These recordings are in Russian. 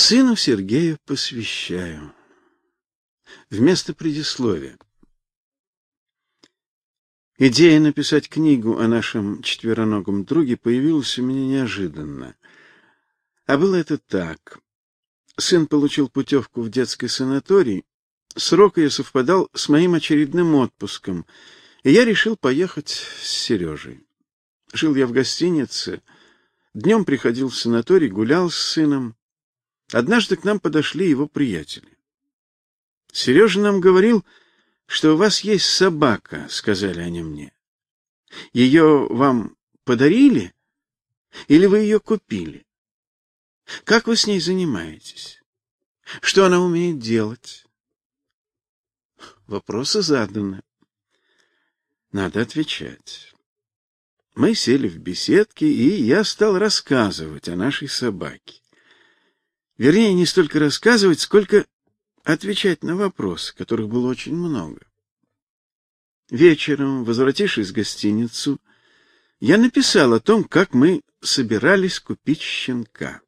Сыну Сергею посвящаю. Вместо предисловия. Идея написать книгу о нашем четвероногом друге появилась у меня неожиданно. А было это так. Сын получил путевку в детский санаторий. Срок ее совпадал с моим очередным отпуском, и я решил поехать с Сережей. Жил я в гостинице, днем приходил в санаторий, гулял с сыном. Однажды к нам подошли его приятели. Сережа нам говорил, что у вас есть собака, сказали они мне. Ее вам подарили или вы ее купили? Как вы с ней занимаетесь? Что она умеет делать? Вопросы заданы. Надо отвечать. Мы сели в беседке, и я стал рассказывать о нашей собаке. Вернее, не столько рассказывать, сколько отвечать на вопросы, которых было очень много. Вечером, возвратившись в гостиницу, я написал о том, как мы собирались купить щенка.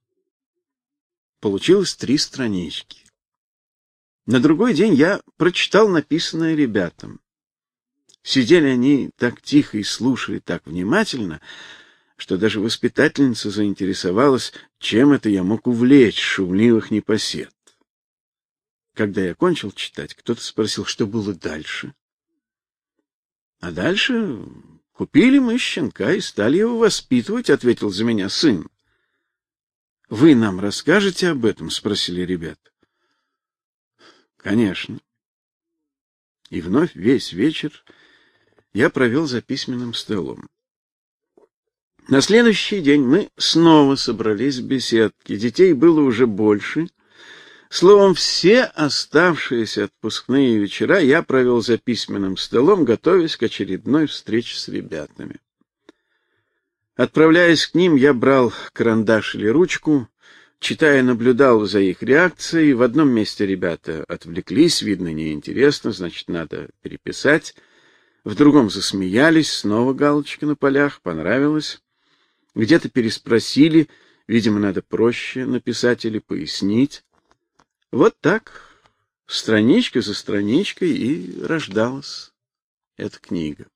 Получилось три странички. На другой день я прочитал написанное ребятам. Сидели они так тихо и слушали так внимательно, что даже воспитательница заинтересовалась, чем это я мог увлечь шумливых непосед. Когда я кончил читать, кто-то спросил, что было дальше. А дальше купили мы щенка и стали его воспитывать, ответил за меня сын. Вы нам расскажете об этом, спросили ребята. Конечно. И вновь весь вечер я провел за письменным столом. На следующий день мы снова собрались в беседке. Детей было уже больше. Словом, все оставшиеся отпускные вечера я провел за письменным столом, готовясь к очередной встрече с ребятами. Отправляясь к ним, я брал карандаш или ручку, читая, наблюдал за их реакцией. В одном месте ребята отвлеклись, видно, неинтересно, значит, надо переписать. В другом засмеялись, снова галочка на полях, понравилось. Где-то переспросили, видимо, надо проще написать или пояснить. Вот так, страничка за страничкой и рождалась эта книга.